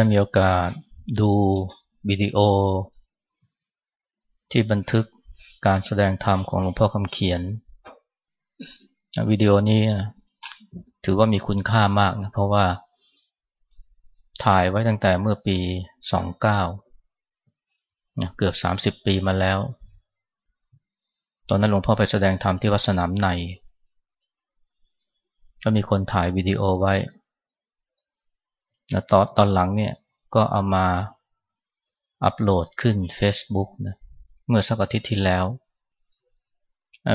ได้มีโอกาสดูวิดีโอ ที่บันทึกการแสดงธรรมของหลวงพ่อคำเขียนวิดีโอนี้ถือว่ามีคุณค่ามากนะเพราะว่าถ่ายไว้ตั้งแต่เมื่อปี 29เกือบ 30 ปีมาแล้ว ตอนนั้นหลวงพ่อไปแสดงธรรมที่วัดสนามใน ก็มีคนถ่ายวิดีโอไว้ นะตอนตอนหลังเนี่ยก็เอามาอัปโหลดขึ้น Facebook นะเมื่อสักอาทิตย์ที่แล้ว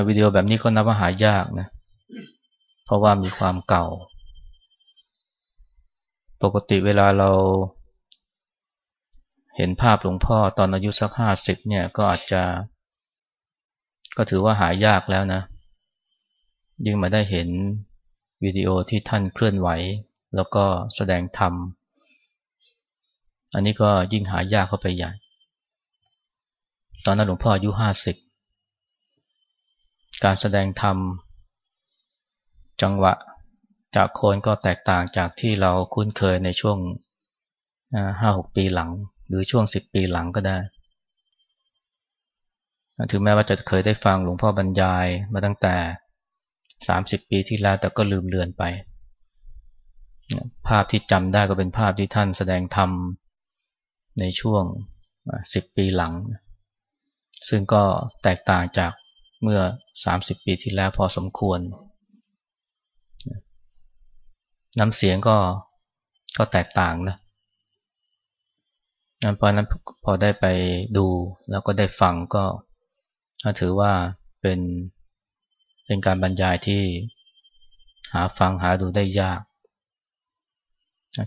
วิดีโอแบบนี้ก็นับว่าหายากนะเพราะว่ามีความเก่า ปกติเวลาเราเห็นภาพหลวงพ่อตอนอายุสักห้าสิบเนี่ยก็อาจจะ ก็ถือว่าหายากแล้วนะ ยิ่งมาได้เห็นวิดีโอที่ท่านเคลื่อนไหว แล้วก็แสดงธรรม อันนี้ก็ยิ่งหายากเข้าไปใหญ่ ตอนนั้นหลวงพ่ออายุห้าสิบ การแสดงธรรม จังหวะจากโคนก็แตกต่างจากที่เราคุ้นเคยในช่วงห้าหกปีหลัง หรือช่วงสิบปีหลังก็ได้ ถึงแม้ว่าจะเคยได้ฟังหลวงพ่อบรรยายมาตั้งแต่สามสิบปีที่แล้วแต่ก็ลืมเลือนไป ภาพที่จำได้ก็เป็นภาพที่ท่านแสดงธรรมในช่วงสิบปีหลัง ซึ่งก็แตกต่างจากเมื่อสามสิบปีที่แล้วพอสมควร น้ำเสียงก็ก็แตกต่างนะเพราะนั้นพอได้ไปดูแล้วก็ได้ฟังก็ถือว่าเป็นเป็นการบรรยายที่หาฟังหาดูได้ยาก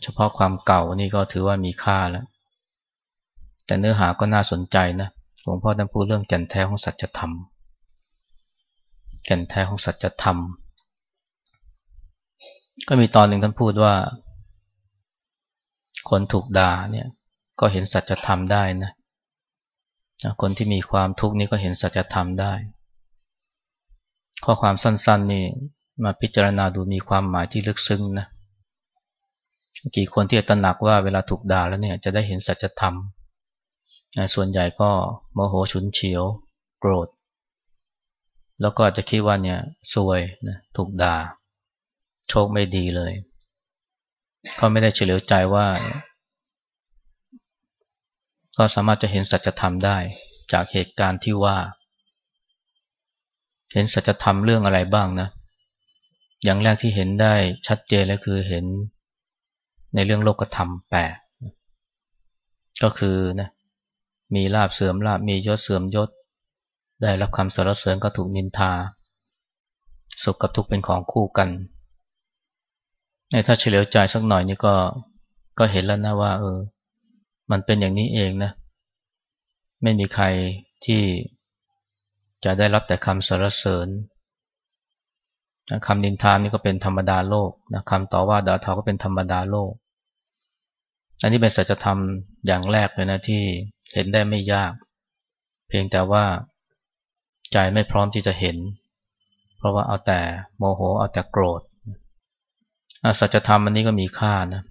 เฉพาะความเก่านี่ก็ถือว่ามีค่าแล้ว แต่เนื้อหาก็น่าสนใจนะหลวงพ่อท่านพูดเรื่องแก่นแท้ของสัจธรรม แก่นแท้ของสัจธรรม ก็มีตอนหนึ่งท่านพูดว่า คนถูกด่าเนี่ยก็เห็นสัจธรรมได้นะคนที่มีความทุกข์นี่ก็เห็นสัจธรรมได้ ข้อความสั้นๆนี่มาพิจารณาดูมีความหมายที่ลึกซึ้งนะ กี่คนที่จะตระหนักว่าเวลาถูกด่าแล้วเนี่ยจะได้เห็นสัจธรรม ส่วนใหญ่ก็โมโหฉุนเฉียว โกรธ แล้วก็จะคิดว่าเนี่ยซวยนะถูกด่า โชคไม่ดีเลย เขาไม่ได้เฉลียวใจว่า ก็สามารถจะเห็นสัจธรรมได้จากเหตุการณ์ที่ว่า เห็นสัจธรรมเรื่องอะไรบ้างนะ อย่างแรกที่เห็นได้ชัดเจนแล้วคือเห็น ในเรื่องโลกธรรมแปดก็คือนะมีลาบเสื่อมลาบมียศเสื่อมยศ ได้รับคำสรรเสริญก็ถูกนินทา สุขกับทุกข์เป็นของคู่กันในถ้าเฉลียวใจสักหน่อยนี่ก็ก็เห็นแล้วนะว่า เออ มันเป็นอย่างนี้เองนะ ไม่มีใครที่จะได้รับแต่คำสรรเสริญ คำนินทานี่ก็เป็นธรรมดาโลกนะคำต่อว่าด่าทอก็เป็นธรรมดาโลก อันนี้เป็นสัจธรรมอย่างแรกเลยนะที่เห็นได้ไม่ยาก เพียงแต่ว่าใจไม่พร้อมที่จะเห็น เพราะว่าเอาแต่โมโหเอาแต่โกรธสัจธรรมอันนี้ก็มีค่านะ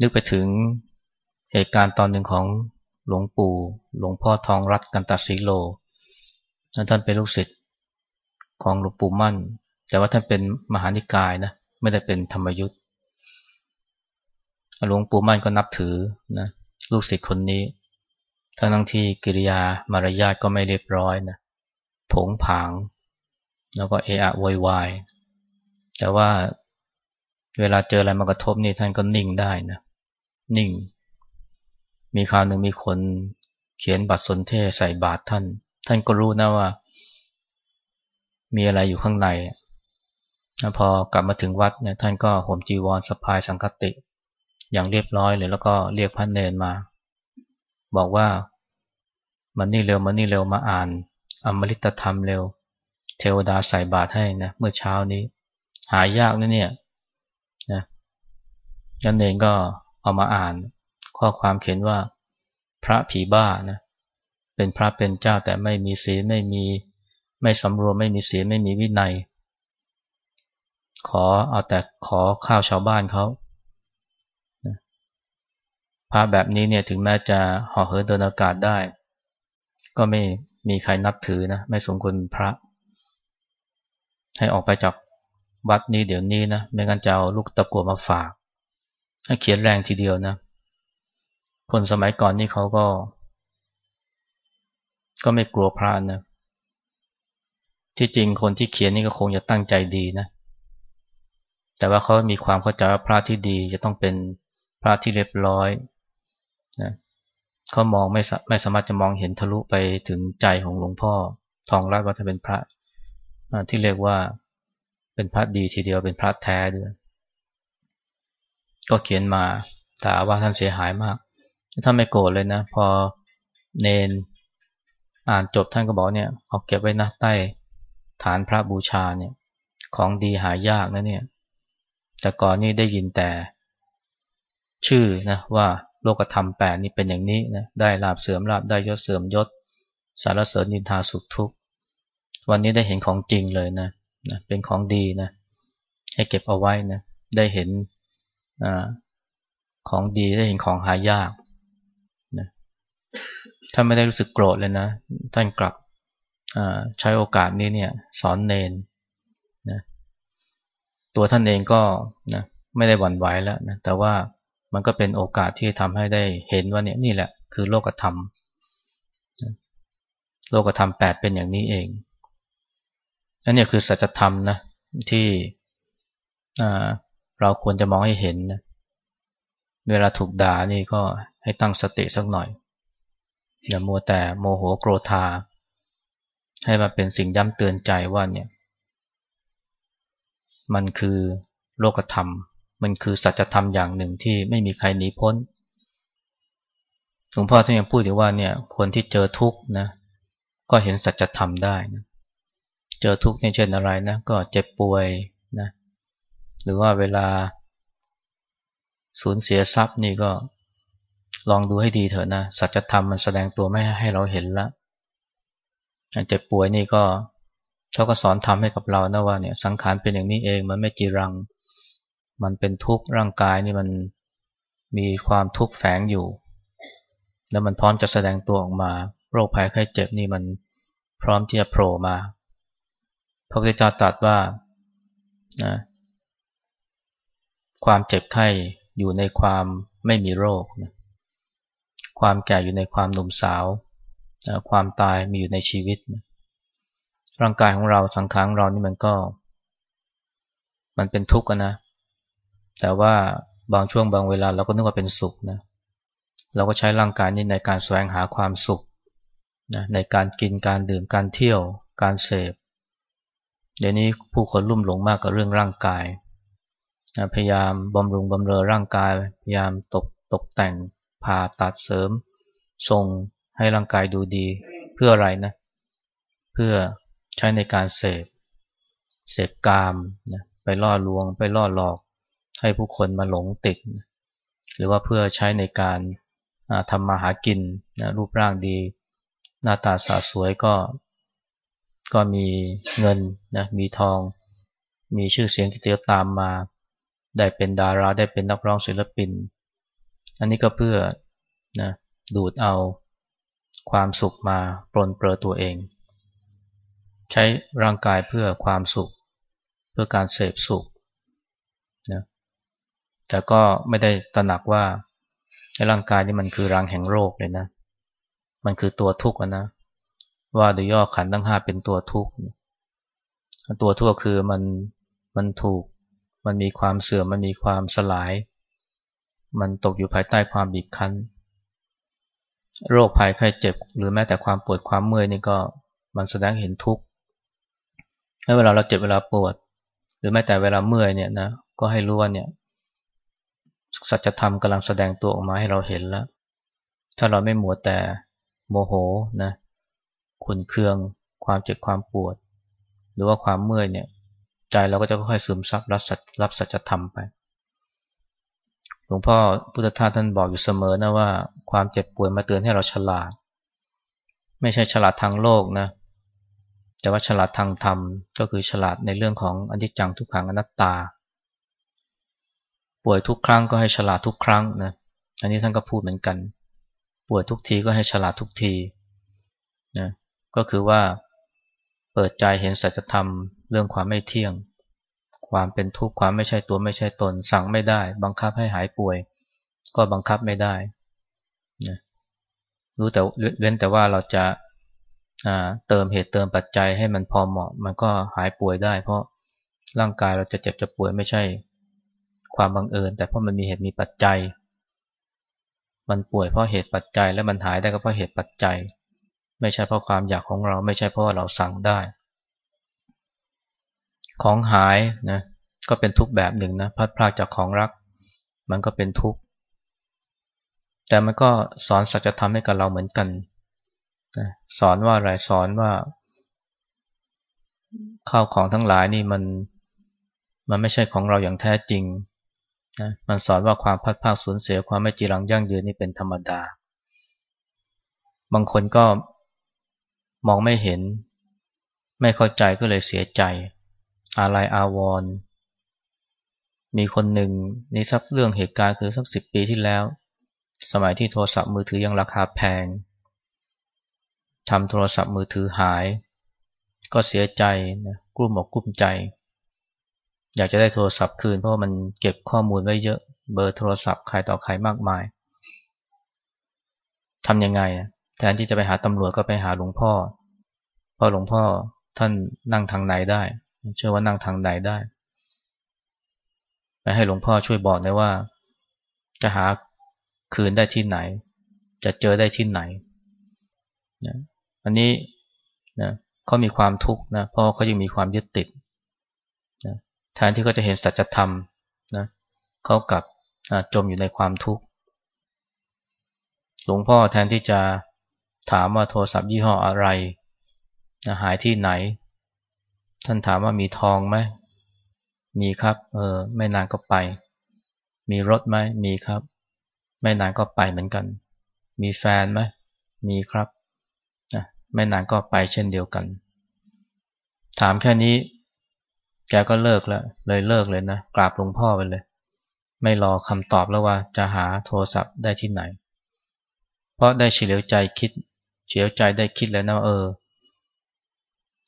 นึกไปถึงเหตุการณ์ตอนหนึ่งของหลวงปู่ หลวงพ่อทองรัตกันตสีโลท่านเป็นลูกศิษย์ ของหลวงปู่มั่น แต่ว่าท่านเป็นมหานิกายนะไม่ได้เป็นธรรมยุทธ์หลวงปู่มั่นก็นับถือนะลูกศิษย์คนนี้ทั้งทั้งที่กิริยามารยาทก็ไม่เรียบร้อยนะผงผาง แล้วก็เอะอะวยวายแต่ว่าเวลาเจออะไรมากระทบนี่ท่านก็นิ่งได้นะนิ่ง มีคราวหนึ่งมีคนเขียนบัตรสนเทศใส่บาตรท่าน ท่านก็รู้นะว่า มีอะไรอยู่ข้างในพอกลับมาถึงวัดเนี่ยท่านก็ห่มจีวรสะพายสังคติ อย่างเรียบร้อยเลยแล้วก็เรียกพระเนนมา บอกว่ามันนี่เร็วมันนี่เร็วมาอ่าน อมฤตธรรมเร็ว เทวดาใส่บาตรให้นะเมื่อเช้านี้ หายากนะเนี่ยนะนั่นเองก็เอามาอ่าน ข้อความเขียนว่า พระผีบ้านะเป็นพระเป็นเจ้าแต่ไม่มีศีลไม่มี ไม่สำรวมไม่มีศีลไม่มีวินัย ขอเอาแต่ขอข้าวชาวบ้านเขาพระแบบนี้เนี่ยถึงแม้จะห่อเหินเดินอากาศได้ ก็ไม่มีใครนับถือนะไม่สมควรพระ ให้ออกไปจากวัดนี้เดี๋ยวนี้นะไม่งั้นจะเอาลูกตะกัวมาฝากให้เขียนแรงทีเดียวนะคนสมัยก่อนนี่เขาก็ ก็ไม่กลัวพระนะ ที่จริงคนที่เขียนนี่ก็คงจะตั้งใจดีนะ แต่ว่าเขามีความเข้าใจว่าพระที่ดีจะต้องเป็นพระที่เรียบร้อยนะเขามองไม่ไม่สามารถจะมองเห็นทะลุไปถึงใจของหลวงพ่อทองรัตว่าถ้าเป็นพระที่เรียกว่าเป็นพระดีทีเดียวเป็นพระแท้ด้วยก็เขียนมาแต่ว่าท่านเสียหายมากท่านไม่โกรธเลยนะ พอเนนอ่านจบท่านก็บอกเนี่ยเอาเก็บไว้นะใต้ ฐานพระบูชาเนี่ยของดีหายากนะเนี่ย แต่ก่อนนี่ได้ยินแต่ ชื่อนะว่าโลกธรรมแปดนี่เป็นอย่างนี้นะได้ลาบเสื่อมลาบได้ยศเสื่อมยศ สารเสริญนินทาสุขทุกข์ วันนี้ได้เห็นของจริงเลยนะนะเป็นของดีนะให้เก็บเอาไว้นะได้เห็นอของดีได้เห็นของหายากนะถ้าไม่ได้รู้สึกโกรธเลยนะท่านกลับ ใช้โอกาสนี้เนี่ยสอนเนนนะตัวท่านเองก็นะไม่ได้หวั่นไหวแล้วนะแต่ว่ามันก็เป็นโอกาสที่ทำให้ได้เห็นว่าเนี่ยนี่แหละคือโลกธรรมโลกธรรมแปดเป็นอย่างนี้เองนั่นเนี่ยคือสัจธรรมนะที่เราควรจะมองให้เห็นนะเวลาถูกด่านี่ก็ให้ตั้งสติสักหน่อยอย่ามัวแต่โมโหโกรธา ให้มาเป็นสิ่งย้ำเตือนใจว่าเนี่ยมันคือโลกธรรม มันคือสัจธรรมอย่างหนึ่งที่ไม่มีใครหนีพ้นหลวงพ่อท่านยังพูดถึงว่าเนี่ยคนที่เจอทุกข์นะก็เห็นสัจธรรมได้นะเจอทุกข์เนี่ยเช่นอะไรนะก็เจ็บป่วยนะหรือว่าเวลาสูญเสียทรัพย์นี่ก็ลองดูให้ดีเถอะนะสัจธรรมมันแสดงตัวไม่ให้เราเห็นละ เจ็บป่วยนี่ก็เขาก็สอนทำให้กับเรานะว่าเนี่ยสังขารเป็นอย่างนี้เองมันไม่จีรัง มันเป็นทุกข์ร่างกายนี่มันมีความทุกข์แฝงอยู่ แล้วมันพร้อมจะแสดงตัวออกมา โรคภัยไข้เจ็บนี่มันพร้อมที่จะโผล่มาพระพุทธเจ้าตรัสว่านะความเจ็บไข้อยู่ในความไม่มีโรคนะความแก่อยู่ในความหนุ่มสาว ความตายมีอยู่ในชีวิต ร่างกายของเราสังขารเรานี่มันก็ มันเป็นทุกข์นะ แต่ว่าบางช่วงบางเวลาเราก็นึกว่าเป็นสุขนะเราก็ใช้ร่างกายนี้ในการแสวงหาความสุขนะในการกินการดื่มการเที่ยว การเสพเดี๋ยวนี้ผู้คนลุ่มหลงมากกับเรื่องร่างกายพยายามบำรุงบำเรอร่างกาย พยายามตกตกแต่งผ่าตัดเสริมทรง ให้ร่างกายดูดีเพื่ออะไรนะ เพื่อใช้ในการเสพเสพกามนะไปล่อลวง ไปล่อหลอก ให้ผู้คนมาหลงติดหรือว่าเพื่อใช้ในการทำมาหากินนะรูปร่างดี หน้าตาสาสวยก็ ก็มีเงินนะมีทอง มีชื่อเสียงที่เตียวตามมา ได้เป็นดาราได้เป็นนักร้องศิลปิน อันนี้ก็เพื่อนะดูดเอา ความสุขมาปลนเปลือตัวเอง ใช้ร่างกายเพื่อความสุข เพื่อการเสพสุขนะแต่ก็ไม่ได้ตระหนักว่าร่างกายนี่มันคือรังแห่งโรคเลยนะ มันคือตัวทุกข์นะ ว่าโดยย่อขันทั้งห้าเป็นตัวทุกข์ ตัวทุกข์คือมันมันถูก มันมีความเสื่อม มันมีความสลาย มันตกอยู่ภายใต้ความบีบคั้น โรคภัยไข้เจ็บ หรือแม้แต่ความปวดความเมื่อยนี่ก็มันแสดงเห็นทุกข์เวลาเราเจ็บเวลาปวด หรือแม้แต่เวลาเมื่อยเนี่ยนะก็ให้รู้ว่าเนี่ยสัจธรรมกำลังแสดงตัวออกมาให้เราเห็นแล้ว ถ้าเราไม่หมัวแต่โมโหนะขุนเคือง ความเจ็บความปวด หรือว่าความเมื่อยเนี่ย ใจเราก็จะค่อยๆซึมซับรับสัจรับสัจธรรมไป หลวงพ่อพุทธทาสท่านบอกอยู่เสมอนะว่าความเจ็บป่วยมาเตือนให้เราฉลาด ไม่ใช่ฉลาดทางโลกนะ แต่ว่าฉลาดทางธรรม ก็คือฉลาดในเรื่องของอนิจจังทุกขังอนัตตา ป่วยทุกครั้งก็ให้ฉลาดทุกครั้งนะอันนี้ท่านก็พูดเหมือนกัน ป่วยทุกทีก็ให้ฉลาดทุกทีนะก็คือว่าเปิดใจเห็นสัจธรรมเรื่องความไม่เที่ยง ความเป็นทุกข์ความไม่ใช่ตัวไม่ใช่ตน สั่งไม่ได้ บังคับให้หายป่วย ก็บังคับไม่ได้นะรู้แต่เว้นแต่ว่าเราจะเติมเหตุเติมปัจจัยให้มันพอเหมาะ มันก็หายป่วยได้ เพราะร่างกายเราจะเจ็บจะป่วยไม่ใช่ ความบังเอิญ แต่เพราะมันมีเหตุมีปัจจัย มันป่วยเพราะเหตุปัจจัย และมันหายได้ก็เพราะเหตุปัจจัย ไม่ใช่เพราะความอยากของเราไม่ใช่เพราะเราสั่งได้ ของหายนะก็เป็นทุกแบบหนึ่งนะพัดพลาดจากของรัก มันก็เป็นทุกข์แต่มันก็สอนสัจธรรมให้กับเราเหมือนกันสอนว่าอะไรสอนว่าข้าวของทั้งหลายนี่มันมันไม่ใช่ของเราอย่างแท้จริงนะมันสอนว่าความพัดภาคสูญเสียความไม่จีรังยั่งยืนนี่เป็นธรรมดา บางคนก็มองไม่เห็น ไม่เข้าใจก็เลยเสียใจ อะไรอาวรมีคนหนึ่งนี่สักเรื่องเหตุการณ์คือสักสิบปีที่แล้ว สมัยที่โทรศัพท์มือถือยังราคาแพงทำโทรศัพท์มือถือหาย ก็เสียใจนะกลุ้มอกกลุ้มใจ อยากจะได้โทรศัพท์คืนเพราะมันเก็บข้อมูลไว้เยอะเบอร์โทรศัพท์ใครต่อใครมากมายทำยังไง แทนที่จะไปหาตำรวจก็ไปหาหลวงพ่อเพราะหลวงพ่อท่านนั่งทางไหนได้ เชื่อว่านั่งทางไหนได้ไปให้หลวงพ่อช่วยบอกหน่อยว่า จะหาคืนได้ที่ไหน จะเจอได้ที่ไหนอันนี้นะเขามีความทุกข์นะเพราะเขายังมีความยึดติดนะแทนที่เขาจะเห็นสัจธรรมนะเขากลับจมอยู่ในความทุกข์หลวงพ่อแทนที่จะถามว่าโทรศัพท์ยี่ห้ออะไรนะหายที่ไหน ท่านถามว่ามีทองไหมมีครับ เออไม่นานก็ไป มีรถไหมมีครับ ไม่นานก็ไปเหมือนกัน มีแฟนไหมมีครับนะไม่นานก็ไปเช่นเดียวกัน ถามแค่นี้ แกก็เลิกแล้ว เลยเลิกเลยนะกราบหลวงพ่อไปเลย ไม่รอคำตอบแล้วว่าจะหาโทรศัพท์ได้ที่ไหน เพราะได้เฉลียวใจคิดเฉลียวใจได้คิดแล้วนะเออ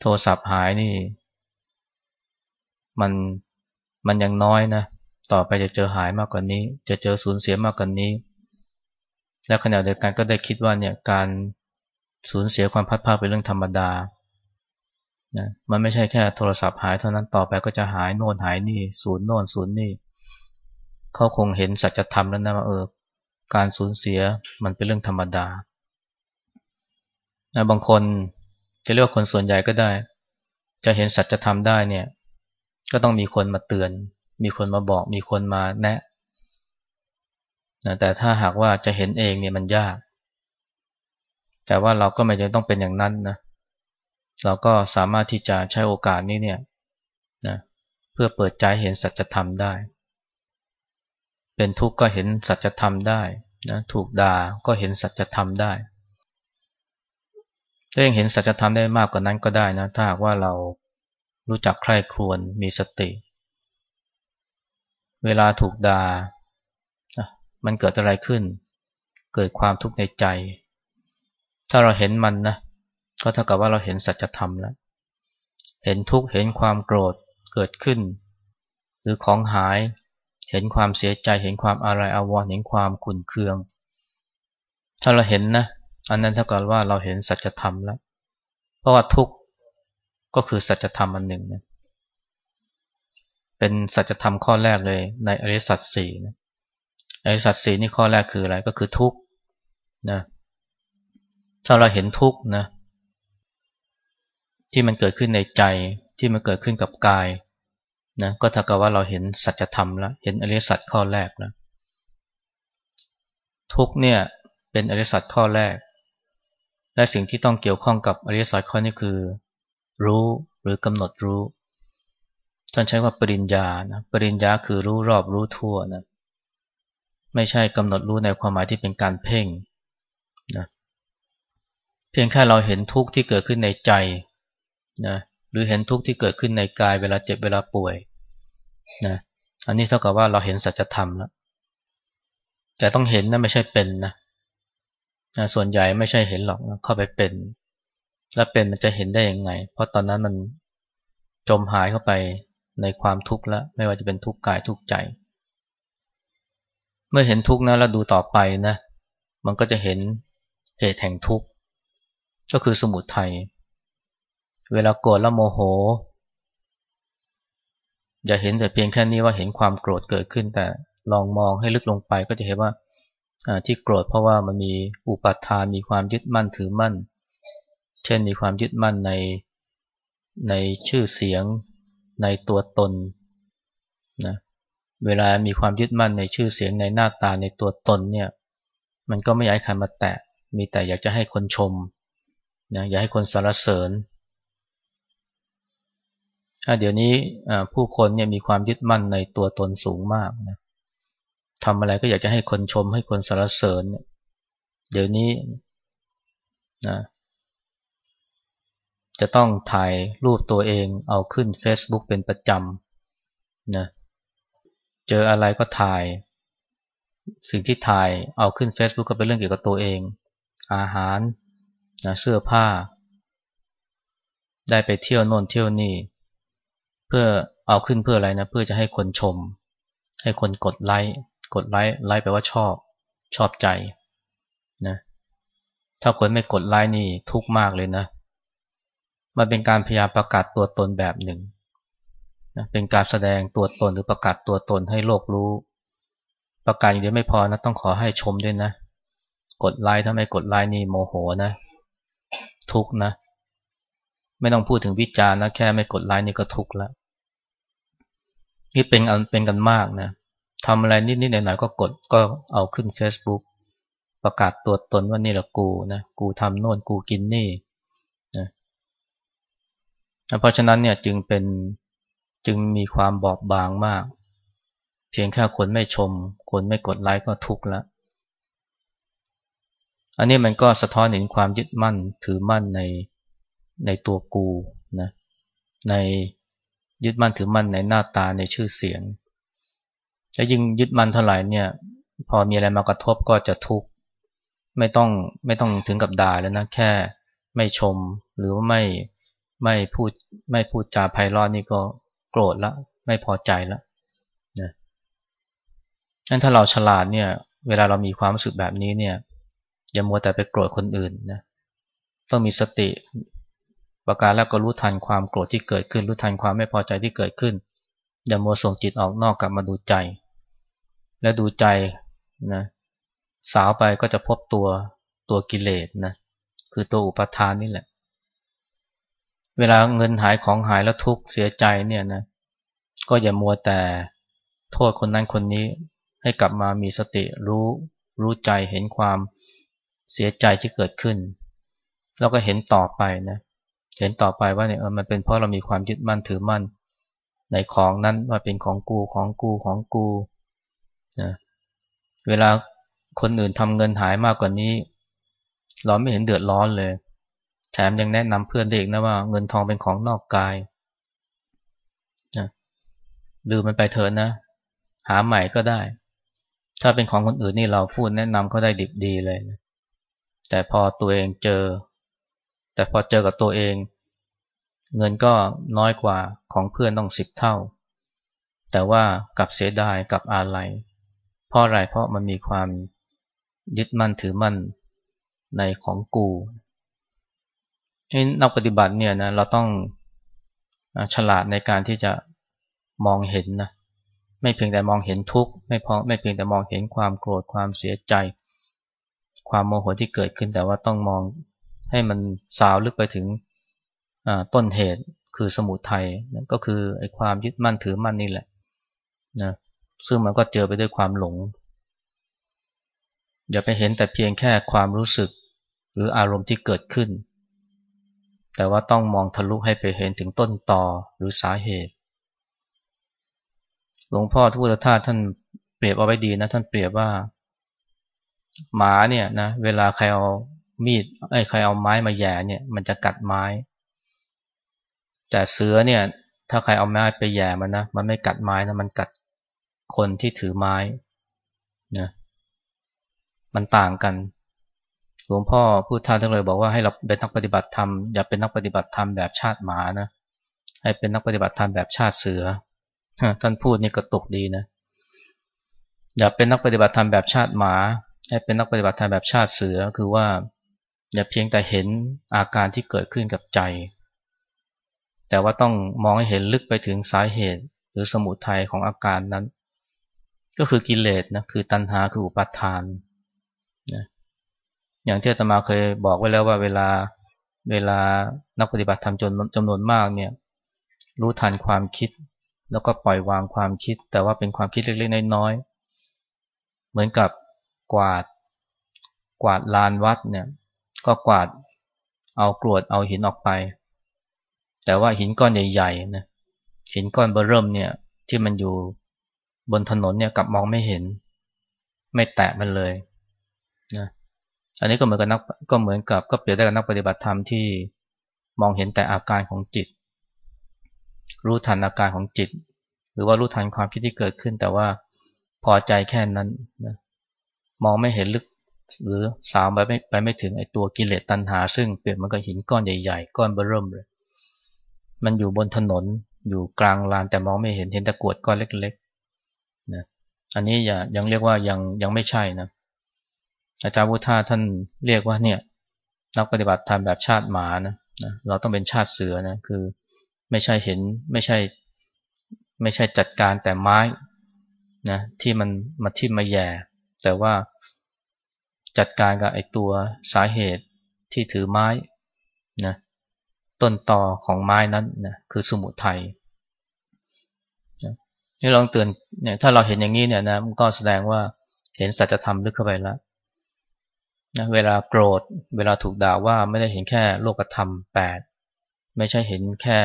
โทรศัพท์หายนี่ มันมันยังน้อยนะ ต่อไปจะเจอหายมากกว่านี้ จะเจอสูญเสียมากกว่านี้ และขณะเดียวกันก็ได้คิดว่าเนี่ยการสูญเสียความพัดพาเป็นเรื่องธรรมดานะมันไม่ใช่แค่โทรศัพท์หายเท่านั้นต่อไปก็จะหายโน่นหายนี่ศูนย์โน่นศูนย์นี่เขาคงเห็นสัจธรรมแล้วนะว่าเออการสูญเสียมันเป็นเรื่องธรรมดานะบางคนจะเรียกว่าคนส่วนใหญ่ก็ได้ จะเห็นสัจธรรมได้เนี่ย ก็ต้องมีคนมาเตือน มีคนมาบอก มีคนมาแนะนะแต่ถ้าหากว่าจะเห็นเองเนี่ยมันยาก แต่ว่าเราก็ไม่จำต้องเป็นอย่างนั้นนะ เราก็สามารถที่จะใช้โอกาสนี้เนี่ยนะเพื่อเปิดใจเห็นสัจธรรมได้ เป็นทุกข์ก็เห็นสัจธรรมได้นะถูกด่าก็เห็นสัจธรรมได้ถ้ายังเห็นสัจธรรมได้มากกว่านั้นก็ได้นะ ถ้าหากว่าเรา รู้จักใคร่ครวญมีสติ เวลาถูกด่ามันเกิดอะไรขึ้น เกิดความทุกข์ในใจ ถ้าเราเห็นมันนะก็เท่ากับว่าเราเห็นสัจธรรมแล้ว เห็นทุกข์เห็นความโกรธเกิดขึ้น หรือของหายเห็นความเสียใจเห็นความอะไรอาวรณ์เห็นความขุ่นเคือง ถ้าเราเห็นนะ อันนั้นเท่ากับว่าเราเห็นสัจธรรมแล้ว เพราะว่าทุกข์ ก็คือสัจธรรมอันหนึ่งนะเป็นสัจธรรมข้อแรกเลยในอริสัตสีนะอริสัตสีนี่ข้อแรกคืออะไรก็คือทุกข์นะถ้าเราเห็นทุกข์นะที่มันเกิดขึ้นในใจที่มันเกิดขึ้นกับกายนะก็เท่ากับว่าเราเห็นสัจธรรมแล้วเห็นอริสัจข้อแรกแล้วทุกเนี่ยเป็นอริสัจข้อแรก และสิ่งที่ต้องเกี่ยวข้องกับอริสัจข้อนี้คือ รู้หรือกำหนดรู้ ท่านใช้ว่าปริญญานะปริญญาคือรู้รอบรู้ทั่วนะไม่ใช่กำหนดรู้ในความหมายที่เป็นการเพ่งนะเพียงแค่เราเห็นทุกข์ที่เกิดขึ้นในใจนะหรือเห็นทุกข์ที่เกิดขึ้นในกายเวลาเจ็บเวลาป่วยนะอันนี้เท่ากับว่าเราเห็นสัจธรรมแล้วแต่ต้องเห็นนะไม่ใช่เป็นนะส่วนใหญ่ไม่ใช่เห็นหรอกนะเข้าไปเป็น แล้วเป็นมันจะเห็นได้ยังไง เพราะตอนนั้นมันจมหายเข้าไปในความทุกข์แล้ว ไม่ว่าจะเป็นทุกข์กายทุกข์ใจ เมื่อเห็นทุกข์นะแล้วดูต่อไปนะ มันก็จะเห็นเหตุแห่งทุกข์ ก็คือสมุทัย เวลาโกรธแล้วโมโห อย่าเห็นแต่เพียงแค่นี้ว่าเห็นความโกรธเกิดขึ้น แต่ลองมองให้ลึกลงไปก็จะเห็นว่าที่โกรธเพราะว่ามันมีอุปาทาน มีความยึดมั่นถือมั่น เช่นมีความยึดมั่นในในชื่อเสียงในตัวตนนะเวลามีความยึดมั่นในชื่อเสียงในหน้าตาในตัวตนเนี่ยมันก็ไม่อยากให้ใครมาแตะ มีแต่อยากจะให้คนชมนะอยากให้คนสรรเสริญเดี๋ยวนี้ผู้คนเนี่ยมีความยึดมั่นในตัวตนสูงมากนะทำอะไรก็อยากจะให้คนชมให้คนสรรเสริญ เดี๋ยวนี้นะ จะต้องถ่ายรูปตัวเองเอาขึ้น Facebook เป็นประจำนะเจออะไรก็ถ่าย สิ่งที่ถ่ายเอาขึ้น Facebook ก็เป็นเรื่องเกี่ยวกับตัวเอง อาหารนะเสื้อผ้า ได้ไปเที่ยวโน่นเที่ยวนี่ เพื่อเอาขึ้นเพื่ออะไรนะ เพื่อจะให้คนชม ให้คนกดไลค์กดไลค์ไลค์แปลว่าชอบ ชอบใจนะถ้าคนไม่กดไลค์นี่ทุกข์มากเลยนะ มันเป็นการพยายามประกาศตัวตนแบบหนึ่งนะเป็นการแสดงตัวตนหรือประกาศตัวตนให้โลกรู้ ประกาศอย่างเดียวไม่พอนะต้องขอให้ชมด้วยนะ กดไลค์ถ้าไม่กดไลค์นี่โมโหนะ ทุกนะ ไม่ต้องพูดถึงวิจารณ์นะแค่ไม่กดไลค์นี่ก็ทุกข์แล้วนี่เป็นเป็นกันมากนะทำอะไรนิดๆหน่อยๆก็กดก็เอาขึ้น Facebook ประกาศตัวตนว่านี่แหละกูนะกูทำโน่นกูกินนี่ เพราะฉะนั้นเนี่ยจึงเป็นจึงมีความบอบบางมาก เพียงแค่คนไม่ชม คนไม่กดไลค์ก็ทุกข์ล้วอันนี้มันก็สะท้อนเห็นความยึดมั่นถือมั่นในในตัวกูนะในยึดมั่นถือมั่นในหน้าตาในชื่อเสียงแล้วยิ่งยึดมั่นเท่าไหร่เนี่ย พอมีอะไรมากระทบก็จะทุกข์ไม่ต้องไม่ต้องถึงกับด่าแล้วนะแค่ไม่ชมหรือว่าไม่ ไม่พูดไม่พูดจาไพเราะนี่ก็โกรธละไม่พอใจละนะงั้นถ้าเราฉลาดเนี่ย เวลาเรามีความรู้สึกแบบนี้เนี่ยอย่ามัวแต่ไปโกรธคนอื่นนะต้องมีสติประการแล้วก็รู้ทันความโกรธที่เกิดขึ้น รู้ทันความไม่พอใจที่เกิดขึ้น อย่ามัวส่งจิตออกนอกกลับมาดูใจ และดูใจนะสาวไปก็จะพบตัวตัวกิเลสนะคือตัวอุปทานนี่แหละ เวลาเงินหายของหายแล้วทุกข์เสียใจเนี่ยนะก็อย่ามัวแต่โทษคนนั้นคนนี้ให้กลับมามีสติรู้รู้ใจเห็นความเสียใจที่เกิดขึ้น แล้วก็เห็นต่อไปนะเห็นต่อไปว่าเนี่ยมันเป็นเพราะเรามีความยึดมั่นถือมั่น ในของนั้นว่าเป็นของกูของกูของกูนะเวลาคนอื่นทำเงินหายมากกว่านี้ เราไม่เห็นเดือดร้อนเลย แถมยังแนะนำเพื่อนเด็กนะว่าเงินทองเป็นของนอกกายนะลืมมันไปเถอะนะ หาใหม่ก็ได้ ถ้าเป็นของคนอื่นนี่เราพูดแนะนำเขาได้ดิบดีเลยนะแต่พอตัวเองเจอ แต่พอเจอกับตัวเอง เงินก็น้อยกว่าของเพื่อนต้องสิบเท่า แต่ว่ากับเสียดายกับอะไรเพราะอะไรเพราะมันมีความยึดมั่นถือมั่นในของกู ในักปฏิบัติเนี่ยนะเราต้องฉลาดในการที่จะมองเห็นนะไม่เพียงแต่มองเห็นทุกข์ไม่พอไม่เพียงแต่มองเห็นความโกรธความเสียใจ ความโมโหที่เกิดขึ้นแต่ว่าต้องมองให้มันสาวลึกไปถึงต้นเหตุคือสมุทัยนั่นก็คือไอ้ความยึดมั่นถือมั่นนี่แหละนะซึ่งมันก็เจอไปด้วยความหลง อย่าไปเห็นแต่เพียงแค่ความรู้สึกหรืออารมณ์ที่เกิดขึ้น แต่ว่าต้องมองทะลุให้ไปเห็นถึงต้นต่อหรือสาเหตุ หลวงพ่อทุตธาตุท่านเปรียบเอาไว้ดีนะ ท่านเปรียบว่า หมาเนี่ยนะเวลาใครเอามีดไอ้ใครเอาไม้มาแย่เนี่ย มันจะกัดไม้ แต่เสือเนี่ย ถ้าใครเอาไม้ไปแย่มันนะมันไม่กัดไม้นะมันกัดคนที่ถือไม้นะมันต่างกัน ลวงพ่อพูดท่านทั้งเลยบอกว่าให้เราเป็นนักปฏิบัติธรรมอย่าเป็นนักปฏิบัติธรรมแบบชาติหมานะให้เป็นนักปฏิบัติธรรมแบบชาติเสือท่านพูดนี่กระตุกดีนะอย่าเป็นนักปฏิบัติธรรมแบบชาติหมา ให้เป็นนักปฏิบัติธรรมแบบชาติเสือ คือว่า อย่าเพียงแต่เห็นอาการที่เกิดขึ้นกับใจ แต่ว่าต้องมองให้เห็นลึกไปถึงสาเหตุ หรือสมุทัยของอาการนั้น ก็คือกิเลสนะคือตัณหาคืออุปาทานนะ อย่างที่อาตมาเคยบอกไว้แล้วว่าเวลาเวลานักปฏิบัติธรรมจนจำนวนมากเนี่ยรู้ทันความคิด แล้วก็ปล่อยวางความคิด แต่ว่าเป็นความคิดเล็กๆน้อยๆเหมือนกับกวาด กวาดลานวัดเนี่ยก็กวาดเอากรวดเอาหินออกไป แต่ว่าหินก้อนใหญ่ๆนะหินก้อนเบอร์เริ่มเนี่ยที่มันอยู่บนถนนเนี่ยกลับมองไม่เห็น ไม่แตะมันเลย อันนี้ก็เหมือนกับนักก็เหมือนกับก็เปรียบได้กับนักปฏิบัติธรรมที่มองเห็นแต่อาการของจิต รู้ทันอาการของจิต หรือว่ารู้ทันความคิดที่เกิดขึ้น แต่ว่าพอใจแค่นั้นนะมองไม่เห็นลึกหรือสาวไปไม่ไปไม่ถึงไอ้ตัวกิเลสตัณหา ซึ่งเปรียบมันกับหินก้อนใหญ่ๆ ก้อนเบอร์เริ่มเลย มันอยู่บนถนนอยู่กลางลานแต่มองไม่เห็นเห็นแต่กวดก้อนเล็กๆนะอันนี้อย่ายังเรียกว่ายังยังไม่ใช่นะ อาจารย์พุทธาท่านเรียกว่าเนี่ยนักปฏิบัติธรรมแบบชาติหมานะนะเราต้องเป็นชาติเสือนะคือไม่ใช่เห็นไม่ใช่ ไม่ใช่จัดการแต่ไม้นะที่มันมาทิ่มมาแย่ แต่ว่าจัดการกับไอตัวสาเหตุที่ถือไม้นะต้นต่อของไม้นั้นนะคือสมุทัยนี่ลองเตือนเนี่ยถ้าเราเห็นอย่างนี้เนี่ยนะมันก็แสดงว่าเห็นสัจธรรมลึกเข้าไปแล้ว นะเวลาโกรธ เวลาถูกด่าว่าไม่ได้เห็นแค่โลกธรรมแปดไม่ใช่เห็นแค่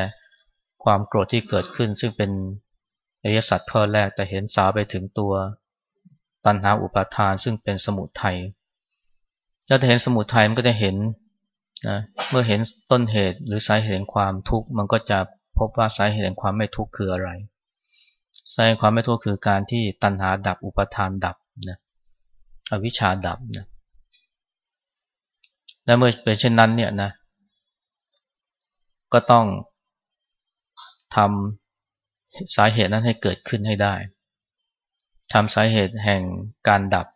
ความโกรธที่เกิดขึ้น ซึ่งเป็นอริยสัจข้อแรกแต่เห็นสาวไปถึงตัวตัณหาอุปาทานซึ่งเป็นสมุทัยแล้วถ้าเห็นสมุทัยมันก็จะเห็นนะเมื่อเห็นต้นเหตุหรือสาเหตุแห่งความทุกข์มันก็จะพบว่าสาเหตุแห่งความไม่ทุกข์คืออะไรสาเหตุความไม่ทุกข์คือการที่ตัณหาดับอุปาทานดับนะอวิชชาดับนะ และเมื่อเป็นเช่นนั้นเนี่ยนะ ก็ต้องทำสาเหตุนั้นให้เกิดขึ้นให้ได้ทำสาเหตุแห่งการดับ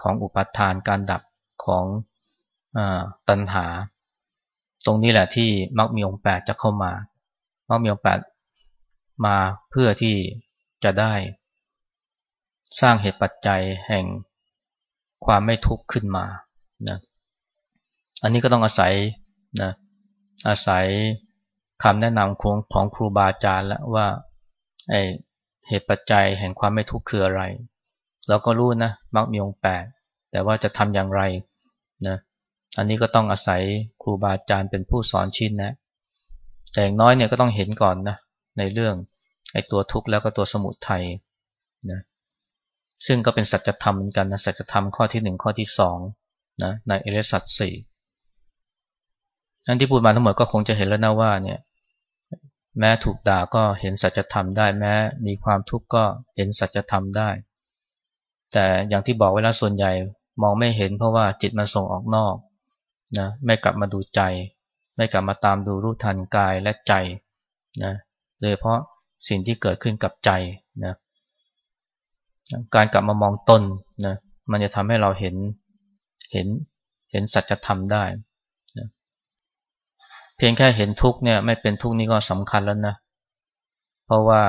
ของอุปาทานการดับของอตัณหา ตรงนี้แหละที่มักมีองค์แปดจะเข้ามามักมีองค์แปดมาเพื่อที่จะได้ สร้างเหตุปัจจัยแห่งความไม่ทุกข์ขึ้นมานะ อันนี้ก็ต้องอาศัยนะอาศัยคำแนะนำของของครูบาอาจารย์แล้วว่าไอเหตุปัจจัยแห่งความไม่ทุกข์คืออะไร เราก็รู้นะมักมีองค์แปดแต่ว่าจะทำอย่างไรนะอันนี้ก็ต้องอาศัยครูบาอาจารย์เป็นผู้สอนชิ้นนะแต่อย่างน้อยเนี่ยก็ต้องเห็นก่อนนะในเรื่องไอ้ตัวทุกข์แล้วก็ตัวสมุทัยนะซึ่งก็เป็นสัจธรรมเหมือนกันนะสัจธรรมข้อที่หนึ่งข้อที่สองนะในเอเลสัตสี่ นั่นที่พูดมาทั้งหมดก็คงจะเห็นแล้วนะว่าเนี่ย แม้ถูกด่าก็เห็นสัจธรรมได้ แม้มีความทุกข์ก็เห็นสัจธรรมได้ แต่อย่างที่บอกไว้แล้วส่วนใหญ่มองไม่เห็นเพราะว่าจิตมันส่งออกนอกนะไม่กลับมาดูใจ ไม่กลับมาตามดูรู้ทันกายและใจนะโดยเพราะสิ่งที่เกิดขึ้นกับใจนะการกลับมามองตนนะมันจะทำให้เราเห็นเห็นเห็นสัจธรรมได้ เพียงแค่เห็นทุกเนี่ย ไม่เป็นทุกนี่ก็สำคัญแล้วนะ เพราะว่า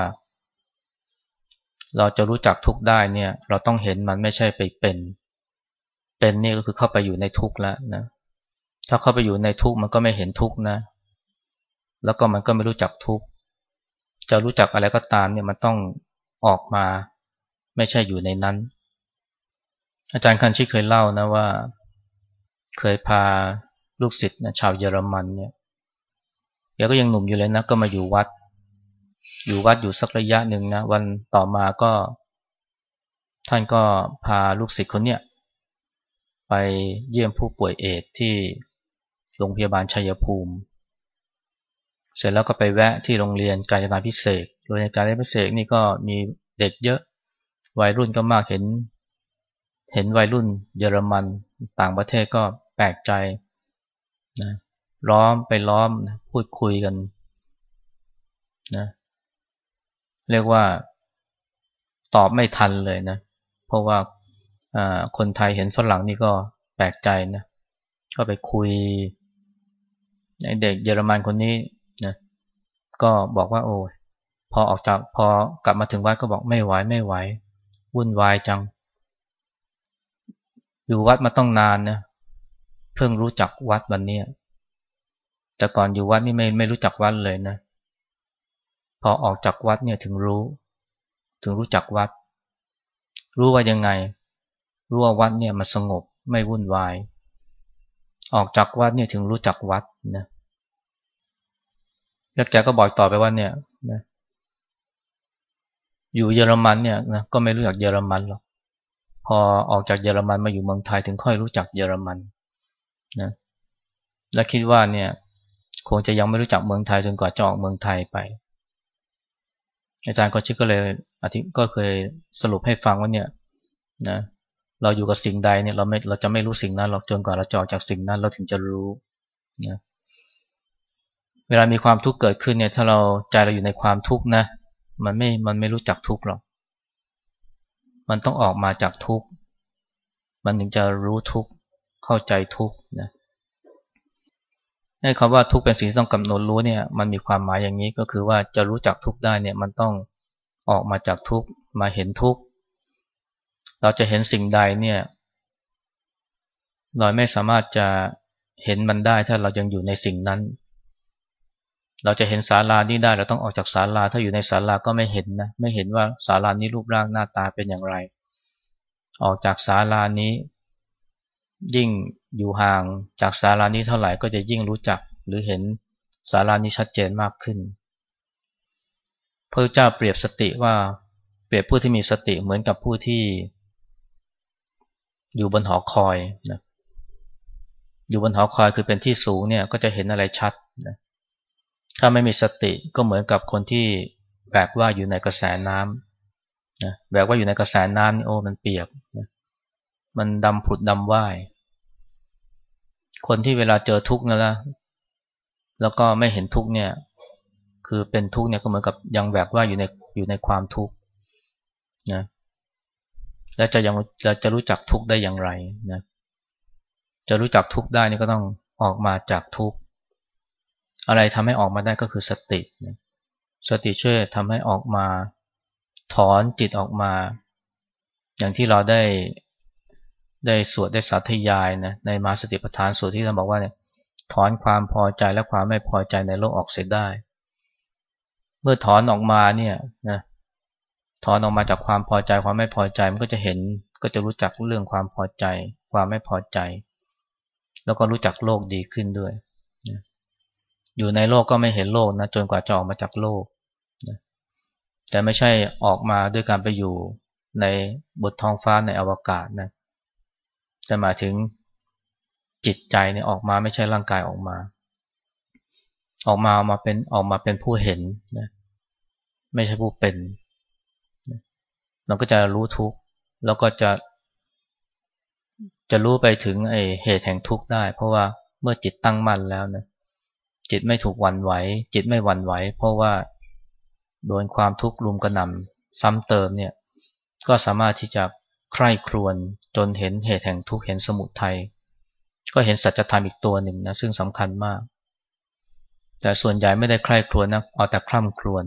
เราจะรู้จักทุกได้เนี่ย เราต้องเห็นมันไม่ใช่ไปเป็น เป็นนี่ก็คือเข้าไปอยู่ในทุกแล้วนะ ถ้าเข้าไปอยู่ในทุกมันก็ไม่เห็นทุกนะ แล้วก็มันก็ไม่รู้จักทุกจะรู้จักอะไรก็ตามเนี่ยมันต้องออกมา ไม่ใช่อยู่ในนั้น อาจารย์คันชิเคยเล่านะว่า เคยพาลูกศิษย์นะชาวเยอรมันเนี่ย แกก็ยังหนุ่มอยู่เลยนะ ก็มาอยู่วัด อยู่วัดอยู่สักระยะหนึ่งนะ วันต่อมาก็ ท่านก็พาลูกศิษย์คนเนี้ยไปเยี่ยมผู้ป่วยเอดที่โรงพยาบาลชัยภูมิ เสร็จแล้วก็ไปแวะที่โรงเรียนกาญจนาพิเศษโรงเรียนกาญจนาพิเศษนี่ก็มีเด็กเยอะ วัยรุ่นก็มากเห็น เห็นวัยรุ่นเยอรมันต่างประเทศก็แปลกใจนะ ล้อมไปล้อมพูดคุยกันนะเรียกว่าตอบไม่ทันเลยนะ เพราะว่าคนไทยเห็นฝรั่งนี่ก็แปลกใจนะ ก็ไปคุยเด็กเยอรมันคนนี้นะก็บอกว่าโอ้พอออกจากพอกลับมาถึงวัดก็บอกไม่ไหวไม่ไหววุ่นวายจัง อยู่วัดมาต้องนานนะเพิ่งรู้จักวัดวันนี้ แต่ก่อนอยู่วัดนี่ไม่ไม่รู้จักวัดเลยนะ พอออกจากวัดเนี่ยถึงรู้ ถึงรู้จักวัด รู้ว่ายังไง รู้ว่าวัดเนี่ยมันสงบไม่วุ่นวาย ออกจากวัดเนี่ยถึงรู้จักวัดนะแล้วแกก็บอกต่อไปว่าเนี่ยนะอยู่เยอรมันเนี่ยนะก็ไม่รู้จักเยอรมันหรอกพอออกจากเยอรมันมาอยู่เมืองไทยถึงค่อยรู้จักเยอรมันนะและคิดว่าเนี่ย คงจะยังไม่รู้จักเมืองไทยจนกว่าจะออกเมืองไทยไป อาจารย์ก็ชิก็เลยอธิก็เคยสรุปให้ฟังว่าเนี่ยนะเราอยู่กับสิ่งใดเนี่ยเราไม่เราจะไม่รู้สิ่งนั้นหรอกจนกว่าเราจออกจากสิ่งนั้นเราถึงจะรู้นะเวลามีความทุกข์เกิดขึ้นเนี่ย ถ้าเราใจเราอยู่ในความทุกข์นะ มันไม่มันไม่รู้จักทุกข์หรอก มันต้องออกมาจากทุกข์มันถึงจะรู้ทุกข์เข้าใจทุกข์นะ ให้คำว่าทุกเป็นสิ่งที่ต้องกำหนดรู้เนี่ยมันมีความหมายอย่างนี้ก็คือว่าจะรู้จักทุกได้เนี่ยมันต้องออกมาจากทุกมาเห็นทุกเราจะเห็นสิ่งใดเนี่ยเราไม่สามารถจะเห็นมันได้ถ้าเรายังอยู่ในสิ่งนั้น เราจะเห็นศาลานี้ได้เราต้องออกจากศาลาถ้าอยู่ในศาลาก็ไม่เห็นนะไม่เห็นว่าศาลานี้รูปร่างหน้าตาเป็นอย่างไร ออกจากศาลานี้ ยิ่ง อยู่ห่างจากศาลานี้เท่าไหร่ก็จะยิ่งรู้จักหรือเห็นศาลานี้ชัดเจนมากขึ้น พระเจ้าเปรียบสติว่าเปรียบผู้ที่มีสติเหมือนกับผู้ที่ อยู่บนหอคอยนะอยู่บนหอคอยคือเป็นที่สูงเนี่ยก็จะเห็นอะไรชัดนะถ้าไม่มีสติก็เหมือนกับคนที่แบกว่าอยู่ในกระแสน้ำนะแบกว่าอยู่ในกระแสน้ำนี่โอ้มันเปียกนะมันดำผุดดำว่าย คนที่เวลาเจอทุกข์นั่นละแล้วก็ไม่เห็นทุกข์เนี่ย คือเป็นทุกข์เนี่ยก็เหมือนกับยังแบกว่าอยู่ในอยู่ในความทุกข์นะแล้วจะยังจะจะรู้จักทุกข์ได้อย่างไรนะจะรู้จักทุกข์ได้นี่ก็ต้องออกมาจากทุกข์อะไรทำให้ออกมาได้ก็คือสติสติช่วยทำให้ออกมาถอนจิตออกมา อย่างที่เราได้ ได้สวดได้สาธยายนะในมาสติปัฏฐานสูตรที่เราบอกว่าเนี่ยถอนความพอใจและความไม่พอใจในโลกออกเสียได้ เมื่อถอนออกมาเนี่ยนะถอนออกมาจากความพอใจความไม่พอใจมันก็จะเห็นก็จะรู้จักเรื่องความพอใจ ความไม่พอใจ แล้วก็รู้จักโลกดีขึ้นด้วยนะอยู่ในโลกก็ไม่เห็นโลกนะจนกว่าจะออกมาจากโลกนะแต่ไม่ใช่ออกมาด้วยการไปอยู่ในบทท้องฟ้าในอวกาศนะ จะมายถึงจิตใจเนี่ยออกมาไม่ใช่ร่างกายออกมา ออกมาออกมาเป็นออกมาเป็นผู้เห็นนะไม่ใช่ผู้เป็นเราก็จะรู้ทุกข์แล้วก็จะจะรู้ไปถึงไอเหตุแห่งทุกข์ได้ เพราะว่าเมื่อจิตตั้งมั่นแล้วนะจิตไม่ถูกวันไหว จิตไม่วันไหว เพราะว่าโดนความทุกข์รุมกระหน่ำซ้ำเติมเนี่ย ก็สามารถที่จะ ใคร่ครวญจนเห็นเหตุแห่งทุกข์เห็นสมุทัยก็เห็นสัจธรรมอีกตัวหนึ่งนะซึ่งสำคัญมาก แต่ส่วนใหญ่ไม่ได้ใคร่ครวญนะเอาแต่คร่ำครวญ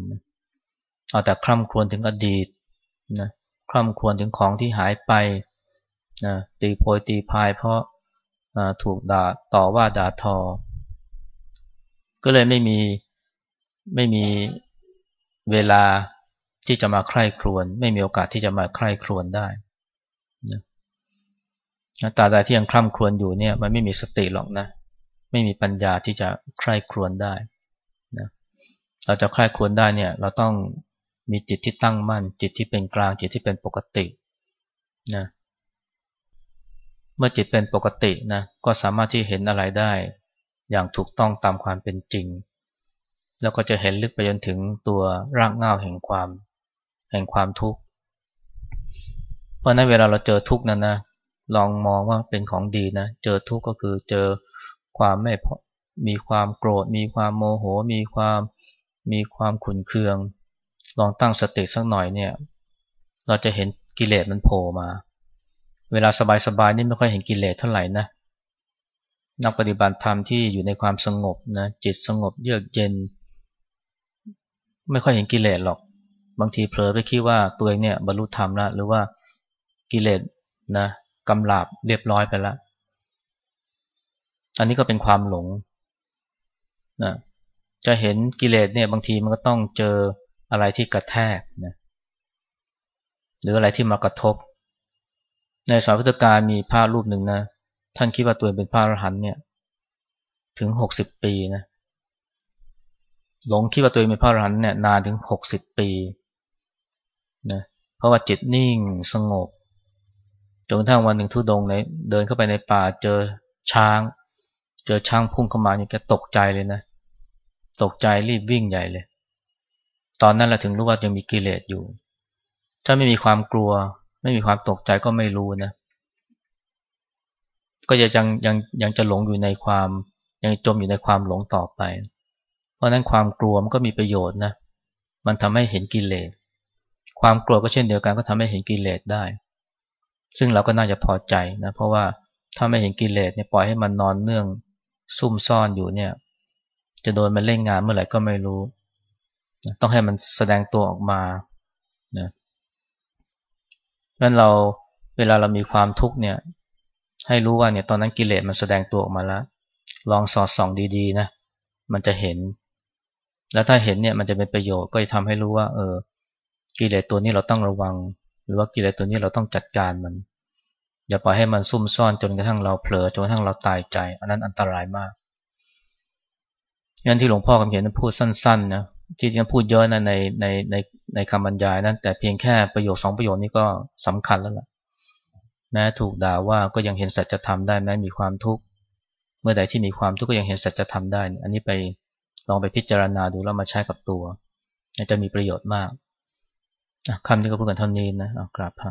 เอาแต่คร่ำครวญถึงอดีตนะคร่ำครวญถึงของที่หายไปนะตีโพยตีพายเพราะถูกด่าต่อว่าด่าทอ ก็เลยไม่มีไม่มีเวลาที่จะมาใคร่ครวญไม่มีโอกาสที่จะมาใคร่ครวญได้ นะตาใดที่ยังคล่ำครวญอยู่เนี่ย มันไม่มีสติหรอกนะ ไม่มีปัญญาที่จะใคร่ครวญได้นะเราจะใคร่ครวญได้เนี่ย เราต้องมีจิตที่ตั้งมั่น จิตที่เป็นกลางจิตที่เป็นปกตินะเมื่อจิตเป็นปกตินะก็สามารถที่เห็นอะไรได้ อย่างถูกต้องตามความเป็นจริง แล้วก็จะเห็นลึกไปจนถึงตัวรากเหง้าแห่งความ แห่งความทุกข์ เพราะนั้นเวลาเราเจอทุกข์นั้นนะลองมองว่าเป็นของดีนะ เจอทุกข์ก็คือเจอความไม่พอมีความโกรธ มีความโมโห มีความมีความขุนเคือง ลองตั้งสติสักหน่อยเนี่ย เราจะเห็นกิเลสมันโผล่มา เวลาสบายๆนี่ไม่ค่อยเห็นกิเลสเท่าไหร่นะ นักปฏิบัติธรรมที่อยู่ในความสงบนะจิตสงบเยือกเย็น ไม่ค่อยเห็นกิเลสหรอก บางทีเผลอไปคิดว่าตัวเองเนี่ยบรรลุธรรมแล้วหรือว่า กิเลสนะกำลาบเรียบร้อยไปแล้ว อันนี้ก็เป็นความหลงนะจะเห็นกิเลสเนี่ยบางทีมันก็ต้องเจออะไรที่กระแทกนะหรืออะไรที่มากระทบ ในสมัยพุทธกาลมีพระรูปหนึ่งนะท่านคิดว่าตัวเองเป็นพระอรหันต์เนี่ย ถึงหกสิบปีนะหลงคิดว่าตัวเองเป็นพระอรหันต์เนี่ยนานถึงหกสิบปีนะเพราะว่าจิตนิ่งสงบ จนกระทั่งวันหนึ่งทุดงในเดินเข้าไปในป่าเจอช้าง เจอช้างพุ่งเข้ามาเนี่ยแกตกใจเลยนะ ตกใจรีบวิ่งใหญ่เลย ตอนนั้นเราถึงรู้ว่ายังมีกิเลสอยู่ ถ้าไม่มีความกลัว ไม่มีความตกใจก็ไม่รู้นะ ก็จะยังยังยังจะหลงอยู่ในความ ยังจมอยู่ในความหลงต่อไป เพราะนั้นความกลัวมันก็มีประโยชน์นะ มันทำให้เห็นกิเลส ความกลัวก็เช่นเดียวกันก็ทำให้เห็นกิเลสได้ ซึ่งเราก็น่าจะพอใจนะเพราะว่าถ้าไม่เห็นกิเลสเนี่ยปล่อยให้มันนอนเนื่องซุ่มซ่อนอยู่เนี่ย จะโดนมันเล่นงานเมื่อไหร่ก็ไม่รู้ต้องให้มันแสดงตัวออกมานะนั้นเราเวลาเรามีความทุกข์เนี่ย ให้รู้ว่าเนี่ยตอนนั้นกิเลสมันแสดงตัวออกมาแล้ว ลองสอดส่องดีๆนะมันจะเห็น แล้วถ้าเห็นเนี่ยมันจะเป็นประโยชน์ก็จะทำให้รู้ว่า เออ กิเลสตัวนี้เราต้องระวัง หรือว่ากิเลสตัวนี้เราต้องจัดการมัน อย่าปล่อยให้มันซุ่มซ่อนจนกระทั่งเราเผลอจนกระทั่งเราตายใจ อันนั้นอันตรายมากงั้นที่หลวงพ่อคำเขียนนั้นพูดสั้นๆนะที่จริงพูดเยอะนะในในในในคำบรรยายนั้น แต่เพียงแค่ประโยคสองประโยคนี้ก็สำคัญแล้วล่ะแม้ถูกด่าว่าก็ยังเห็นสัจธรรมได้แม้มีความทุกข์เมื่อใดที่มีความทุกข์ก็ยังเห็นสัจธรรมได้ อันนี้ไปลองไปพิจารณาดูแล้วมาใช้กับตัวจะมีประโยชน์มาก คำนี้ก็พูดกันเท่านี้นะกราบพระ